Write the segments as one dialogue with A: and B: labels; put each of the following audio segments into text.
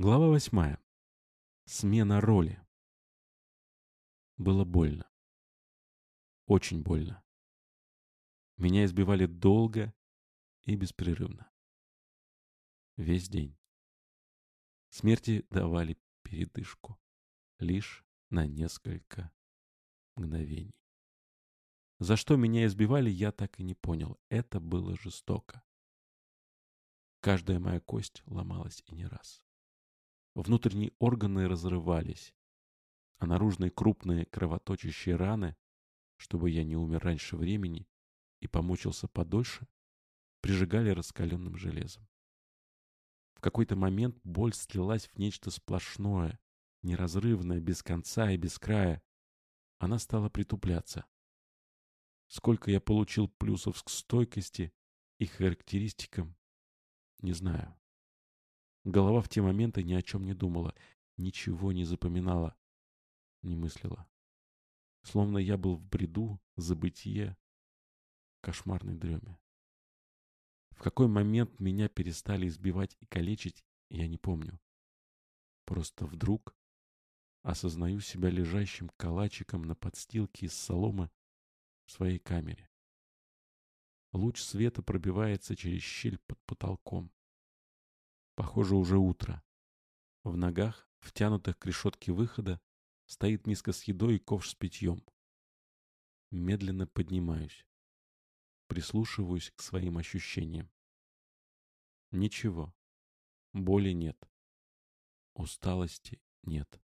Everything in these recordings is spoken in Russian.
A: Глава восьмая. Смена роли. Было больно. Очень больно. Меня избивали долго и беспрерывно. Весь день. Смерти давали передышку. Лишь на несколько мгновений. За что меня избивали, я так и не понял. Это было жестоко. Каждая моя кость ломалась и не раз. Внутренние органы разрывались, а наружные крупные кровоточащие раны, чтобы я не умер раньше времени и помучился подольше, прижигали раскаленным железом. В какой-то момент боль слилась в нечто сплошное, неразрывное, без конца и без края. Она стала притупляться. Сколько я получил плюсов к стойкости и характеристикам, не знаю. Голова в те моменты ни о чем не думала, ничего не запоминала, не мыслила. Словно я был в бреду, забытие, кошмарной дреме. В какой момент меня перестали избивать и калечить, я не помню. Просто вдруг осознаю себя лежащим калачиком на подстилке из соломы в своей камере. Луч света пробивается через щель под потолком. Похоже, уже утро. В ногах, втянутых к решетке выхода, стоит миска с едой и ковш с питьем. Медленно поднимаюсь. Прислушиваюсь к своим ощущениям. Ничего. Боли нет. Усталости нет.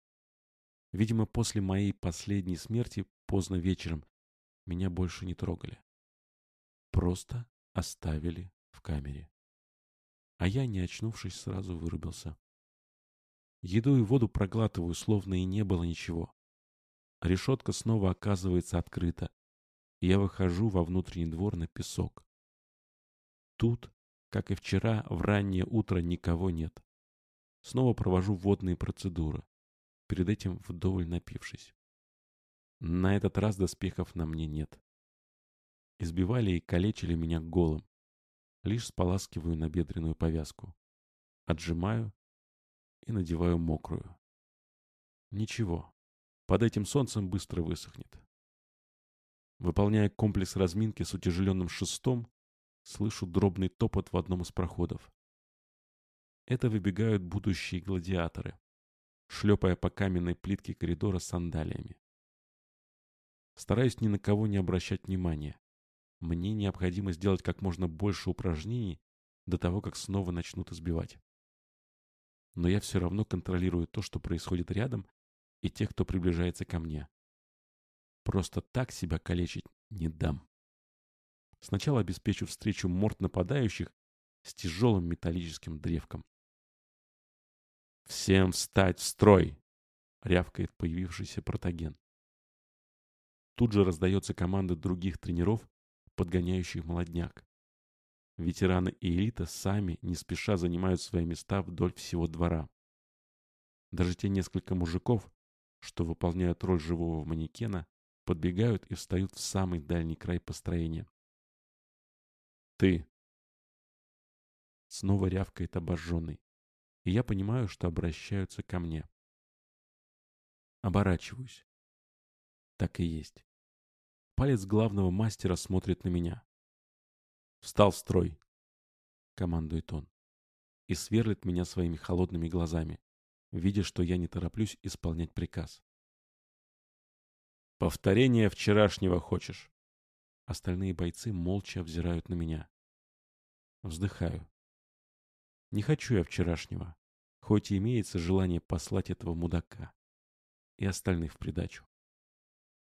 A: Видимо, после моей последней смерти поздно вечером меня больше не трогали. Просто оставили в камере а я, не очнувшись, сразу вырубился. Еду и воду проглатываю, словно и не было ничего. Решетка снова оказывается открыта, и я выхожу во внутренний двор на песок. Тут, как и вчера, в раннее утро никого нет. Снова провожу водные процедуры, перед этим вдоволь напившись. На этот раз доспехов на мне нет. Избивали и калечили меня голым. Лишь споласкиваю набедренную повязку. Отжимаю и надеваю мокрую. Ничего, под этим солнцем быстро высохнет. Выполняя комплекс разминки с утяжеленным шестом, слышу дробный топот в одном из проходов. Это выбегают будущие гладиаторы, шлепая по каменной плитке коридора сандалиями. Стараюсь ни на кого не обращать внимания. Мне необходимо сделать как можно больше упражнений до того, как снова начнут избивать. Но я все равно контролирую то, что происходит рядом, и тех, кто приближается ко мне. Просто так себя калечить не дам. Сначала обеспечу встречу морд нападающих с тяжелым металлическим древком. «Всем встать в строй!» — рявкает появившийся протоген. Тут же раздается команда других тренеров, подгоняющих молодняк. Ветераны и элита сами не спеша занимают свои места вдоль всего двора. Даже те несколько мужиков, что выполняют роль живого манекена, подбегают и встают в самый дальний край построения. «Ты!» Снова рявкает обожженный, и я понимаю, что обращаются ко мне. Оборачиваюсь. Так и есть. Палец главного мастера смотрит на меня. «Встал в строй!» — командует он. И сверлит меня своими холодными глазами, видя, что я не тороплюсь исполнять приказ. «Повторение вчерашнего хочешь?» Остальные бойцы молча взирают на меня. Вздыхаю. Не хочу я вчерашнего, хоть и имеется желание послать этого мудака. И остальных в придачу.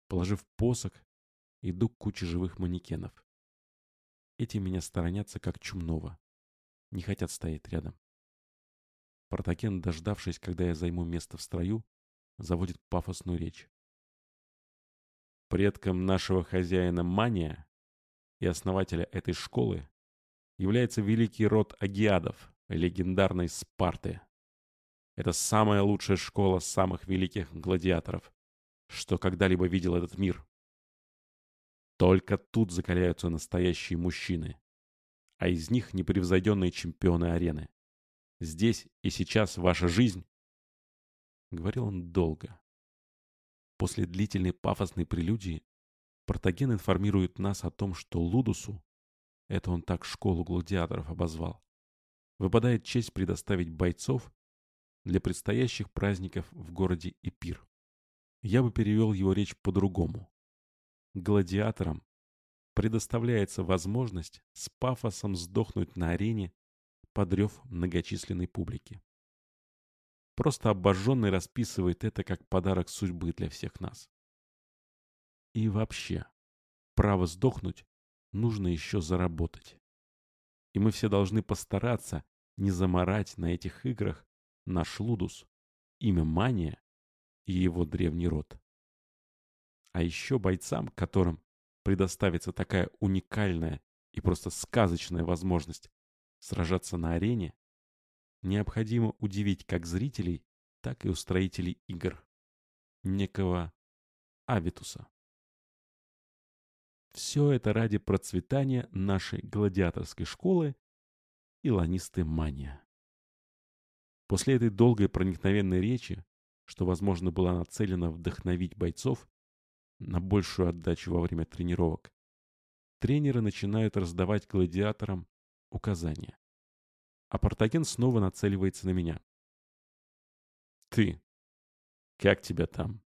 A: Положив посох, Иду к куче живых манекенов. Эти меня сторонятся как чумного. Не хотят стоять рядом. Протакен, дождавшись, когда я займу место в строю, заводит пафосную речь. Предком нашего хозяина Мания и основателя этой школы является великий род агиадов, легендарной Спарты. Это самая лучшая школа самых великих гладиаторов, что когда-либо видел этот мир. Только тут закаляются настоящие мужчины, а из них непревзойденные чемпионы арены. Здесь и сейчас ваша жизнь. Говорил он долго. После длительной пафосной прелюдии Протаген информирует нас о том, что Лудусу, это он так школу гладиаторов обозвал, выпадает честь предоставить бойцов для предстоящих праздников в городе Эпир. Я бы перевел его речь по-другому. Гладиаторам предоставляется возможность с пафосом сдохнуть на арене под рев многочисленной публики. Просто обожженный расписывает это как подарок судьбы для всех нас. И вообще, право сдохнуть нужно еще заработать. И мы все должны постараться не заморать на этих играх наш Лудус, имя Мания и его древний род. А еще бойцам, которым предоставится такая уникальная и просто сказочная возможность сражаться на арене, необходимо удивить как зрителей, так и устроителей игр. Некого Авитуса. Все это ради процветания нашей гладиаторской школы и ланисты мания. После этой долгой проникновенной речи, что, возможно, была нацелена вдохновить бойцов на большую отдачу во время тренировок, тренеры начинают раздавать гладиаторам указания. А Портаген снова нацеливается на меня. «Ты! Как тебя там?»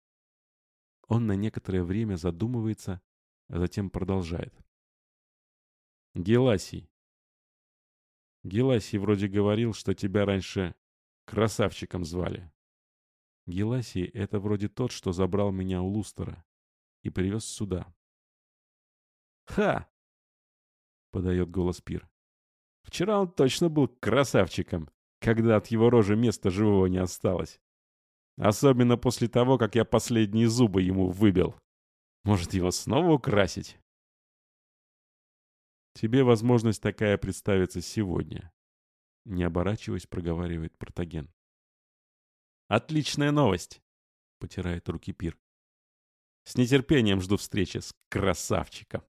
A: Он на некоторое время задумывается, а затем продолжает. «Геласий. Геласий вроде говорил, что тебя раньше Красавчиком звали. Геласий — это вроде тот, что забрал меня у Лустера и привез сюда. «Ха!» — подает голос Пир. «Вчера он точно был красавчиком, когда от его рожи места живого не осталось. Особенно после того, как я последние зубы ему выбил. Может, его снова украсить?» «Тебе возможность такая представится сегодня», не оборачиваясь, проговаривает Протаген. «Отличная новость!» — потирает руки Пир. «С нетерпением жду встречи с красавчиком!»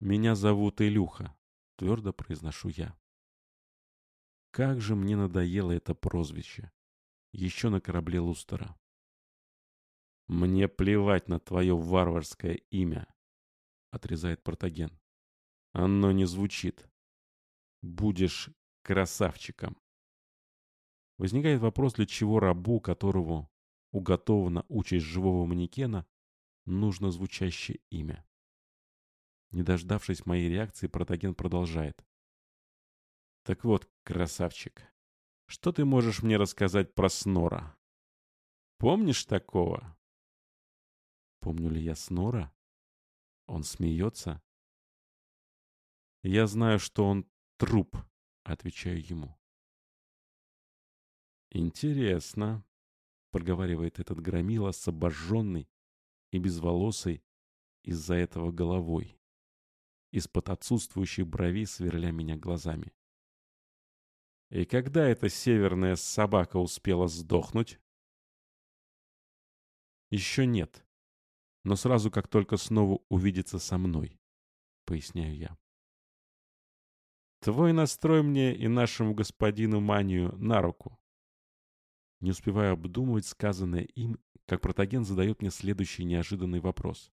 A: «Меня зовут Илюха», — твердо произношу я. Как же мне надоело это прозвище. Еще на корабле Лустера. «Мне плевать на твое варварское имя», — отрезает Протаген. «Оно не звучит будешь красавчиком. Возникает вопрос, для чего рабу, которому уготована участь живого манекена, нужно звучащее имя. Не дождавшись моей реакции, протоген продолжает. Так вот, красавчик, что ты можешь мне рассказать про Снора? Помнишь такого? Помню ли я Снора? Он смеется. Я знаю, что он Труп, отвечаю ему. Интересно, проговаривает этот громила с обожженной и безволосой из-за этого головой, из-под отсутствующих бровей сверля меня глазами. И когда эта северная собака успела сдохнуть? Еще нет, но сразу как только снова увидится со мной, поясняю я. Твой настрой мне и нашему господину Манию на руку. Не успеваю обдумывать сказанное им, как протоген задает мне следующий неожиданный вопрос.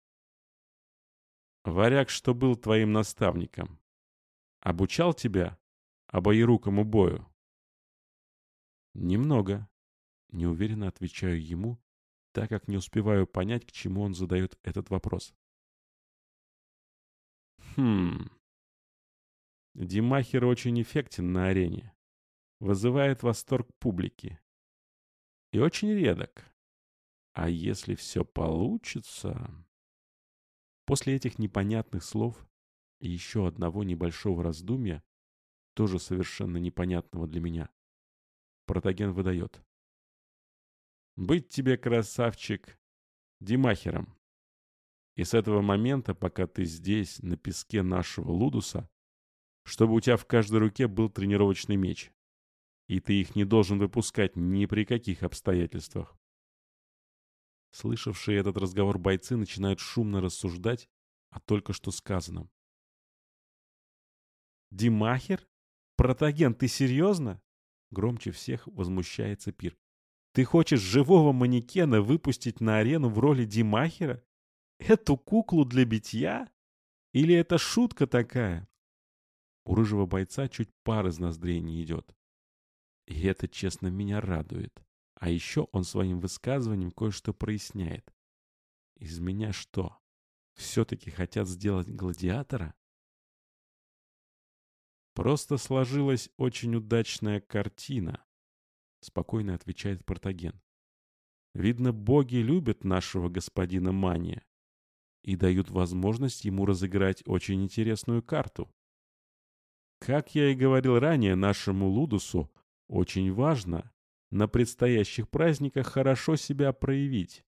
A: «Варяг, что был твоим наставником, обучал тебя обоерукому бою?» «Немного», — неуверенно отвечаю ему, так как не успеваю понять, к чему он задает этот вопрос. «Хм...» Димахер очень эффектен на арене. Вызывает восторг публики. И очень редок. А если все получится... После этих непонятных слов и еще одного небольшого раздумья, тоже совершенно непонятного для меня, протоген выдает. «Быть тебе, красавчик, Димахером. И с этого момента, пока ты здесь, на песке нашего Лудуса, чтобы у тебя в каждой руке был тренировочный меч. И ты их не должен выпускать ни при каких обстоятельствах. Слышавшие этот разговор бойцы начинают шумно рассуждать о только что сказанном. «Димахер? «Протаген, ты серьезно?» Громче всех возмущается Пир. «Ты хочешь живого манекена выпустить на арену в роли Димахера? Эту куклу для битья? Или это шутка такая?» У рыжего бойца чуть пар из ноздрей не идет. И это, честно, меня радует. А еще он своим высказыванием кое-что проясняет. Из меня что? Все-таки хотят сделать гладиатора? Просто сложилась очень удачная картина, спокойно отвечает Протаген. Видно, боги любят нашего господина Мания и дают возможность ему разыграть очень интересную карту. Как я и говорил ранее, нашему Лудусу очень важно на предстоящих праздниках хорошо себя проявить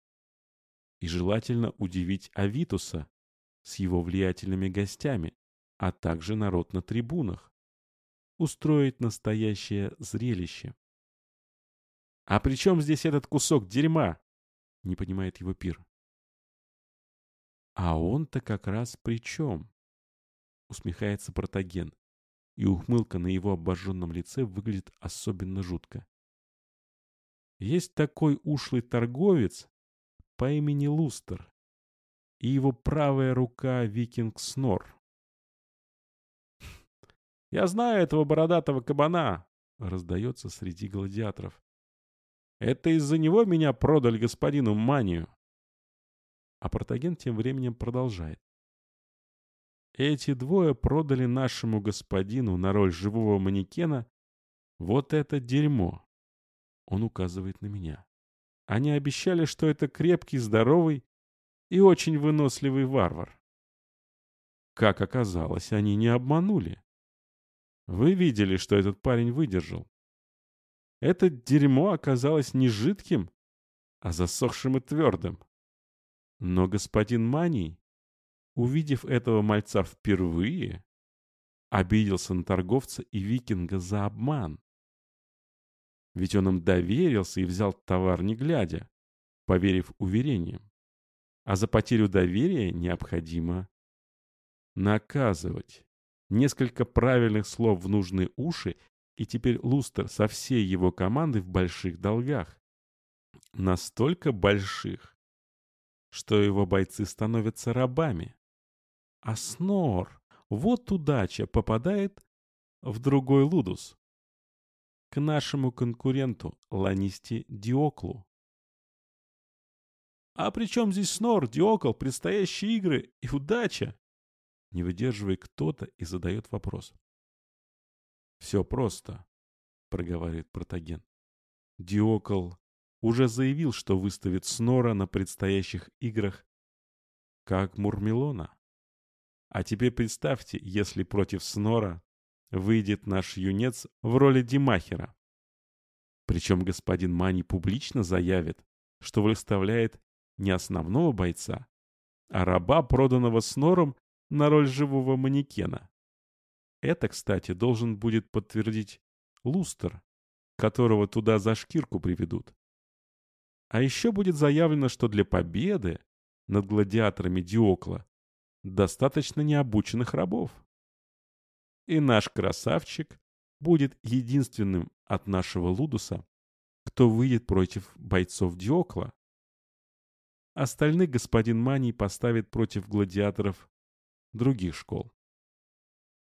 A: и желательно удивить Авитуса с его влиятельными гостями, а также народ на трибунах. Устроить настоящее зрелище. «А при чем здесь этот кусок дерьма?» — не понимает его пир. «А он-то как раз при чем?» — усмехается Протаген, и ухмылка на его обожженном лице выглядит особенно жутко. Есть такой ушлый торговец по имени Лустер и его правая рука Викинг Снор. «Я знаю этого бородатого кабана!» — раздается среди гладиаторов. «Это из-за него меня продали господину Манию!» А Протаген тем временем продолжает. Эти двое продали нашему господину на роль живого манекена вот это дерьмо. Он указывает на меня. Они обещали, что это крепкий, здоровый и очень выносливый варвар. Как оказалось, они не обманули. Вы видели, что этот парень выдержал. Это дерьмо оказалось не жидким, а засохшим и твердым. Но господин Маний, увидев этого мальца впервые, обиделся на торговца и викинга за обман. Ведь он им доверился и взял товар не глядя, поверив уверениям. А за потерю доверия необходимо наказывать. Несколько правильных слов в нужные уши, и теперь Лустер со всей его командой в больших долгах. Настолько больших, что его бойцы становятся рабами. А Снор, вот удача, попадает в другой Лудус к нашему конкуренту Ланисте Диоклу. «А при чем здесь Снор, Диокл, предстоящие игры и удача?» Не выдерживая кто-то и задает вопрос. «Все просто», — проговаривает Протаген. Диокл уже заявил, что выставит Снора на предстоящих играх как Мурмелона. А теперь представьте, если против Снора выйдет наш юнец в роли Димахера. Причем господин Мани публично заявит, что выставляет не основного бойца, а раба, проданного с нором на роль живого манекена. Это, кстати, должен будет подтвердить Лустер, которого туда за шкирку приведут. А еще будет заявлено, что для победы над гладиаторами Диокла достаточно необученных рабов и наш красавчик будет единственным от нашего Лудуса, кто выйдет против бойцов Диокла. Остальных господин Маний поставит против гладиаторов других школ.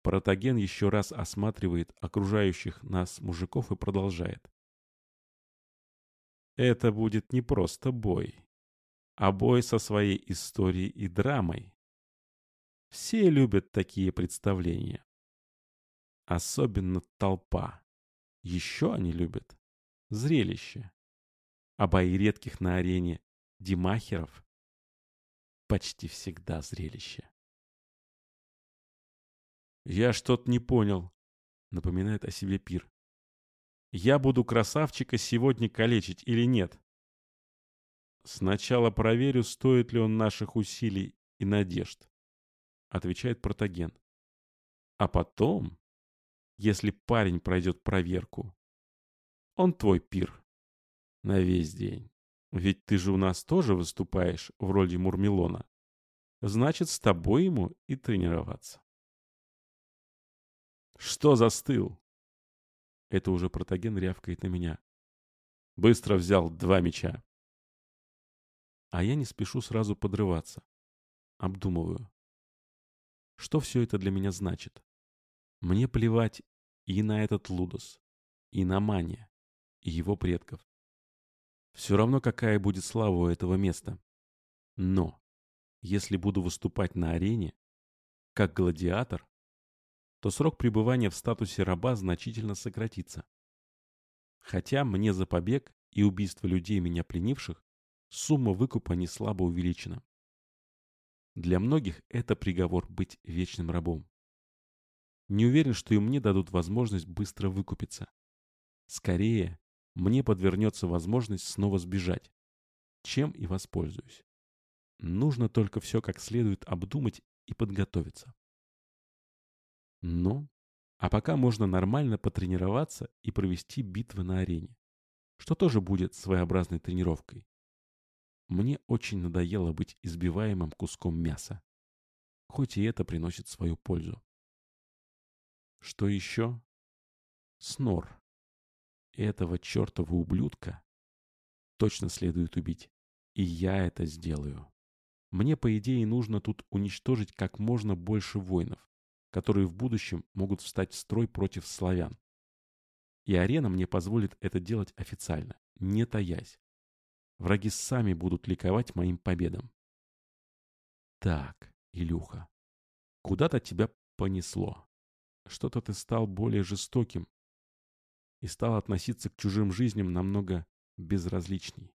A: Протаген еще раз осматривает окружающих нас мужиков и продолжает. Это будет не просто бой, а бой со своей историей и драмой. Все любят такие представления. Особенно толпа. Еще они любят зрелище. А бои редких на арене димахеров почти всегда зрелище. «Я что-то не понял», — напоминает о себе Пир. «Я буду красавчика сегодня калечить или нет?» «Сначала проверю, стоит ли он наших усилий и надежд», — отвечает Протаген. «А потом если парень пройдет проверку. Он твой пир. На весь день. Ведь ты же у нас тоже выступаешь в роли Мурмелона. Значит, с тобой ему и тренироваться. Что застыл? Это уже протоген рявкает на меня. Быстро взял два меча. А я не спешу сразу подрываться. Обдумываю. Что все это для меня значит? Мне плевать и на этот Лудос, и на Мания, и его предков. Все равно, какая будет слава у этого места. Но, если буду выступать на арене, как гладиатор, то срок пребывания в статусе раба значительно сократится. Хотя мне за побег и убийство людей, меня пленивших, сумма выкупа не слабо увеличена. Для многих это приговор быть вечным рабом. Не уверен, что и мне дадут возможность быстро выкупиться. Скорее, мне подвернется возможность снова сбежать, чем и воспользуюсь. Нужно только все как следует обдумать и подготовиться. Ну, а пока можно нормально потренироваться и провести битвы на арене, что тоже будет своеобразной тренировкой. Мне очень надоело быть избиваемым куском мяса, хоть и это приносит свою пользу. Что еще? Снор. Этого чертова ублюдка точно следует убить. И я это сделаю. Мне, по идее, нужно тут уничтожить как можно больше воинов, которые в будущем могут встать в строй против славян. И арена мне позволит это делать официально, не таясь. Враги сами будут ликовать моим победам. Так, Илюха, куда-то тебя понесло. Что-то ты стал более жестоким, и стал относиться к чужим жизням намного безразличней.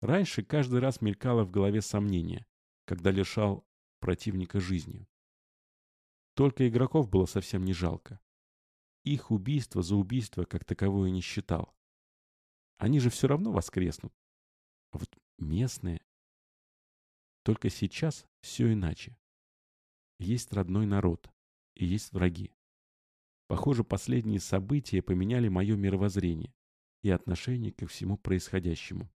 A: Раньше каждый раз мелькало в голове сомнение, когда лишал противника жизни. Только игроков было совсем не жалко. Их убийство за убийство как таковое не считал. Они же все равно воскреснут. А вот местные... Только сейчас все иначе. Есть родной народ и есть враги. Похоже, последние события поменяли мое мировоззрение и отношение ко всему происходящему.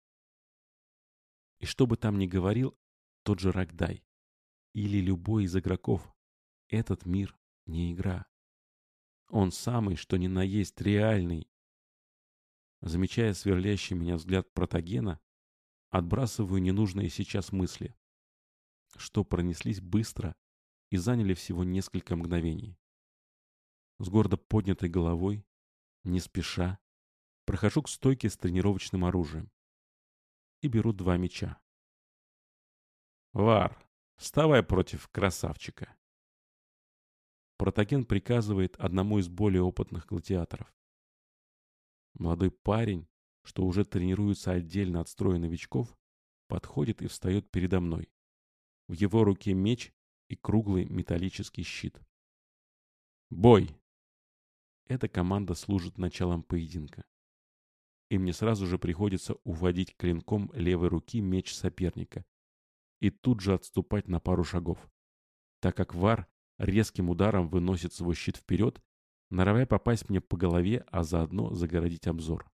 A: И что бы там ни говорил тот же Рогдай или любой из игроков, этот мир не игра. Он самый, что ни на есть, реальный. Замечая сверлящий меня взгляд протогена, отбрасываю ненужные сейчас мысли, что пронеслись быстро и заняли всего несколько мгновений. С гордо поднятой головой, не спеша, прохожу к стойке с тренировочным оружием и беру два меча. «Вар, вставай против красавчика!» Протаген приказывает одному из более опытных гладиаторов. Молодой парень, что уже тренируется отдельно от строя новичков, подходит и встает передо мной. В его руке меч и круглый металлический щит. «Бой!» Эта команда служит началом поединка. И мне сразу же приходится уводить клинком левой руки меч соперника и тут же отступать на пару шагов, так как Вар резким ударом выносит свой щит вперед, норовя попасть мне по голове, а заодно загородить обзор.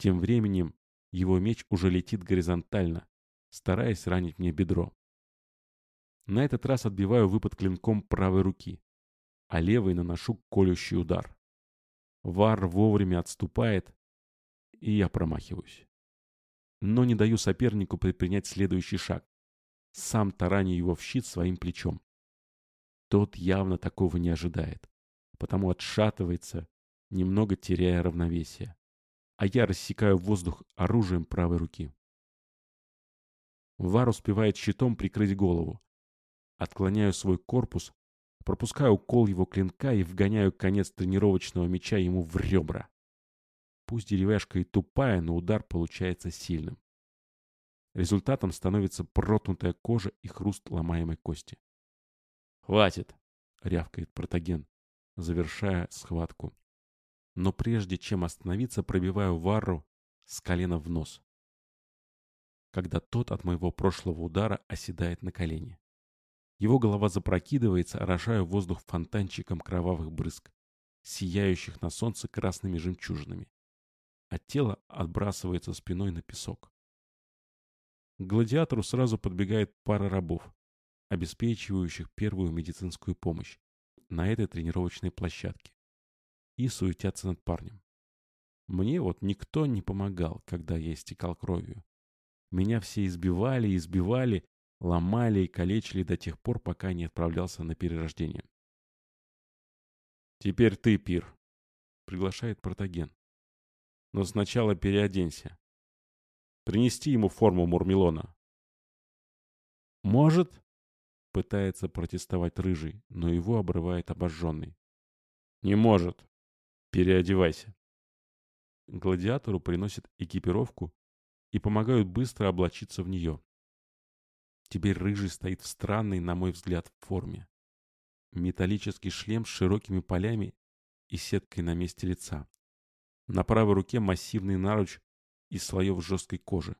A: Тем временем его меч уже летит горизонтально, стараясь ранить мне бедро. На этот раз отбиваю выпад клинком правой руки, а левой наношу колющий удар. Вар вовремя отступает, и я промахиваюсь. Но не даю сопернику предпринять следующий шаг. Сам тараню его в щит своим плечом. Тот явно такого не ожидает, потому отшатывается, немного теряя равновесие. А я рассекаю воздух оружием правой руки. Вар успевает щитом прикрыть голову. Отклоняю свой корпус, Пропускаю укол его клинка и вгоняю конец тренировочного меча ему в ребра. Пусть деревяшка и тупая, но удар получается сильным. Результатом становится проткнутая кожа и хруст ломаемой кости. «Хватит!» — рявкает протоген, завершая схватку. Но прежде чем остановиться, пробиваю Варру с колена в нос, когда тот от моего прошлого удара оседает на колени. Его голова запрокидывается, орошая воздух фонтанчиком кровавых брызг, сияющих на солнце красными жемчужинами. А тело отбрасывается спиной на песок. К гладиатору сразу подбегает пара рабов, обеспечивающих первую медицинскую помощь на этой тренировочной площадке. И суетятся над парнем. Мне вот никто не помогал, когда я истекал кровью. Меня все избивали избивали, ломали и калечили до тех пор, пока не отправлялся на перерождение. «Теперь ты, Пир», — приглашает Протаген. «Но сначала переоденься. Принести ему форму Мурмелона». «Может?» — пытается протестовать Рыжий, но его обрывает обожженный. «Не может. Переодевайся». Гладиатору приносят экипировку и помогают быстро облачиться в нее. Теперь Рыжий стоит в странной, на мой взгляд, форме. Металлический шлем с широкими полями и сеткой на месте лица. На правой руке массивный наруч из слоев жесткой кожи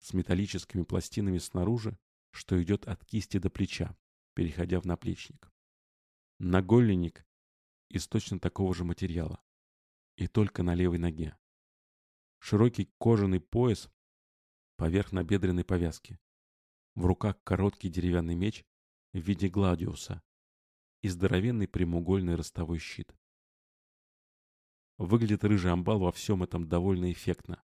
A: с металлическими пластинами снаружи, что идет от кисти до плеча, переходя в наплечник. Нагольник из точно такого же материала. И только на левой ноге. Широкий кожаный пояс поверх набедренной повязки. В руках короткий деревянный меч в виде гладиуса и здоровенный прямоугольный ростовой щит. Выглядит рыжий амбал во всем этом довольно эффектно.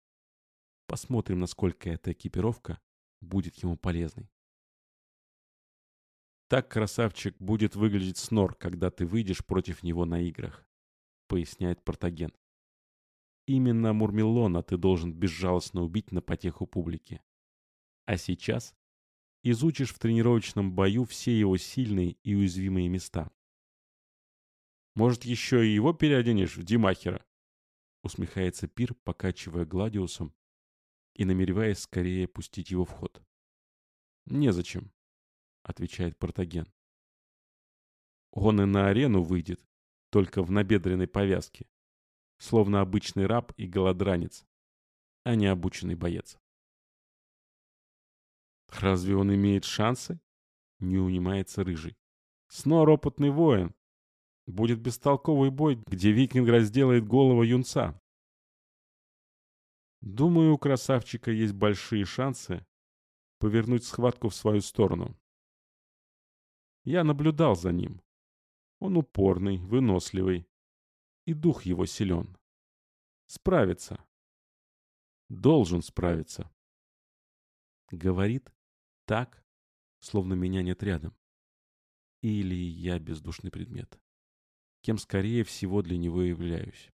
A: Посмотрим, насколько эта экипировка будет ему полезной. Так, красавчик, будет выглядеть снор, когда ты выйдешь против него на играх, поясняет Протаген. Именно Мурмелона ты должен безжалостно убить на потеху публики. А сейчас изучишь в тренировочном бою все его сильные и уязвимые места. Может, еще и его переоденешь в Димахера? Усмехается Пир, покачивая Гладиусом и намереваясь скорее пустить его в ход. Незачем, отвечает Портаген. Он и на арену выйдет, только в набедренной повязке, словно обычный раб и голодранец, а не обученный боец. Разве он имеет шансы? Не унимается Рыжий. Снор опытный воин. Будет бестолковый бой, где викинг разделает голову юнца. Думаю, у красавчика есть большие шансы повернуть схватку в свою сторону. Я наблюдал за ним. Он упорный, выносливый, и дух его силен. Справится. Должен справиться. Говорит так, словно меня нет рядом. Или я бездушный предмет. Кем скорее всего для него являюсь.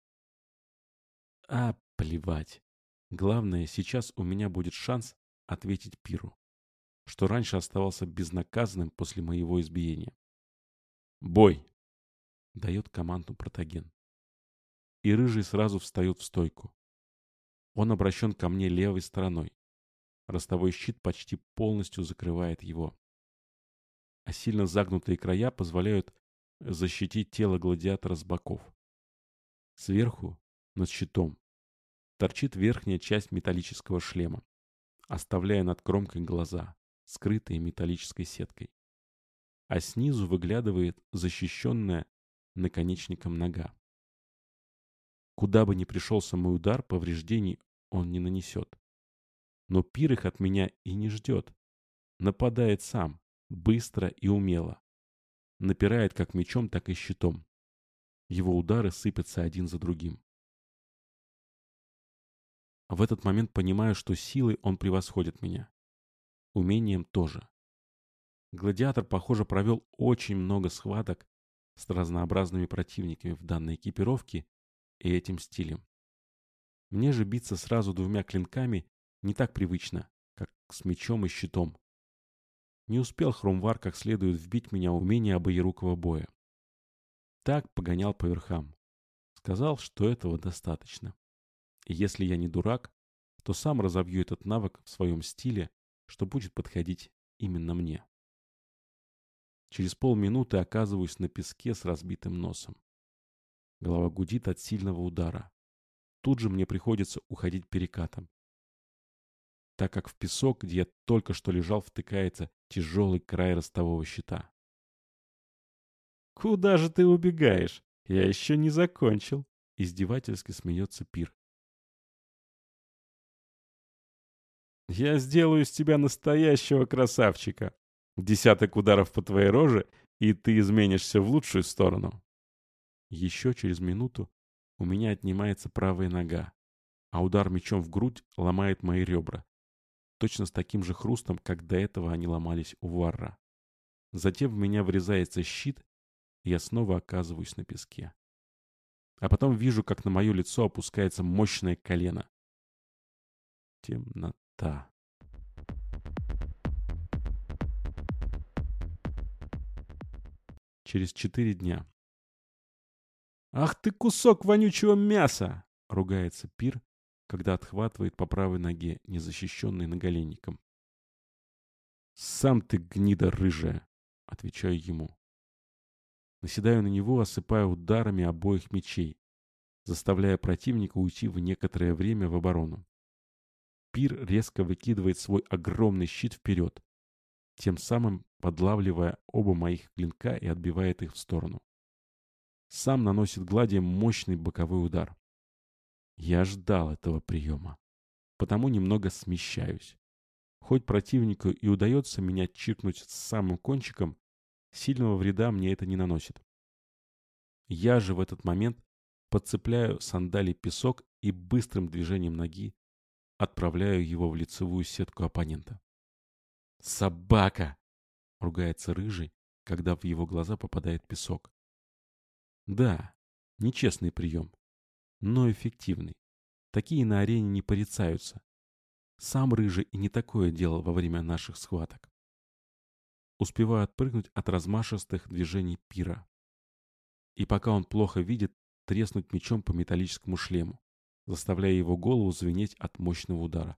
A: А, плевать. Главное, сейчас у меня будет шанс ответить Пиру, что раньше оставался безнаказанным после моего избиения. «Бой!» — дает команду протаген. И Рыжий сразу встает в стойку. Он обращен ко мне левой стороной. Ростовой щит почти полностью закрывает его. А сильно загнутые края позволяют защитить тело гладиатора с боков. Сверху, над щитом, торчит верхняя часть металлического шлема, оставляя над кромкой глаза, скрытые металлической сеткой. А снизу выглядывает защищенная наконечником нога. Куда бы ни пришелся мой удар, повреждений он не нанесет. Но пир их от меня и не ждет. Нападает сам, быстро и умело. Напирает как мечом, так и щитом. Его удары сыпятся один за другим. В этот момент понимаю, что силой он превосходит меня. Умением тоже. Гладиатор, похоже, провел очень много схваток с разнообразными противниками в данной экипировке и этим стилем. Мне же биться сразу двумя клинками не так привычно, как с мечом и щитом. Не успел Хромвар как следует вбить меня умение обоерукого боя. Так погонял по верхам. Сказал, что этого достаточно. И если я не дурак, то сам разовью этот навык в своем стиле, что будет подходить именно мне. Через полминуты оказываюсь на песке с разбитым носом. Голова гудит от сильного удара. Тут же мне приходится уходить перекатом так как в песок, где я только что лежал, втыкается тяжелый край ростового щита. «Куда же ты убегаешь? Я еще не закончил!» Издевательски смеется Пир. «Я сделаю из тебя настоящего красавчика. Десяток ударов по твоей роже, и ты изменишься в лучшую сторону». Еще через минуту у меня отнимается правая нога, а удар мечом в грудь ломает мои ребра. Точно с таким же хрустом, как до этого они ломались у Варра. Затем в меня врезается щит, и я снова оказываюсь на песке. А потом вижу, как на мое лицо опускается мощное колено. Темнота. Через четыре дня. «Ах ты кусок вонючего мяса!» — ругается Пир, когда отхватывает по правой ноге, незащищенный наголенником. «Сам ты гнида рыжая!» — отвечаю ему. Наседаю на него, осыпая ударами обоих мечей, заставляя противника уйти в некоторое время в оборону. Пир резко выкидывает свой огромный щит вперед, тем самым подлавливая оба моих клинка и отбивает их в сторону. Сам наносит гладием мощный боковой удар. Я ждал этого приема, потому немного смещаюсь. Хоть противнику и удается меня чиркнуть с самым кончиком, сильного вреда мне это не наносит. Я же в этот момент подцепляю сандали песок и быстрым движением ноги отправляю его в лицевую сетку оппонента. «Собака!» — ругается рыжий, когда в его глаза попадает песок. Да, нечестный прием, но эффективный. Такие на арене не порицаются. Сам Рыжий и не такое делал во время наших схваток. Успеваю отпрыгнуть от размашистых движений пира. И пока он плохо видит, треснуть мечом по металлическому шлему, заставляя его голову звенеть от мощного удара.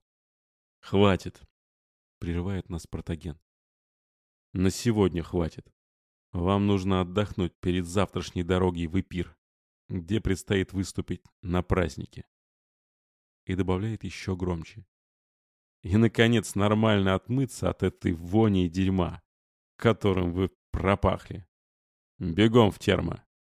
A: «Хватит!» — прерывает нас Протаген. «На сегодня хватит. Вам нужно отдохнуть перед завтрашней дорогой в Эпир, где предстоит выступить на празднике. И добавляет еще громче. И, наконец, нормально отмыться от этой вони и дерьма, которым вы пропахли. Бегом в термо.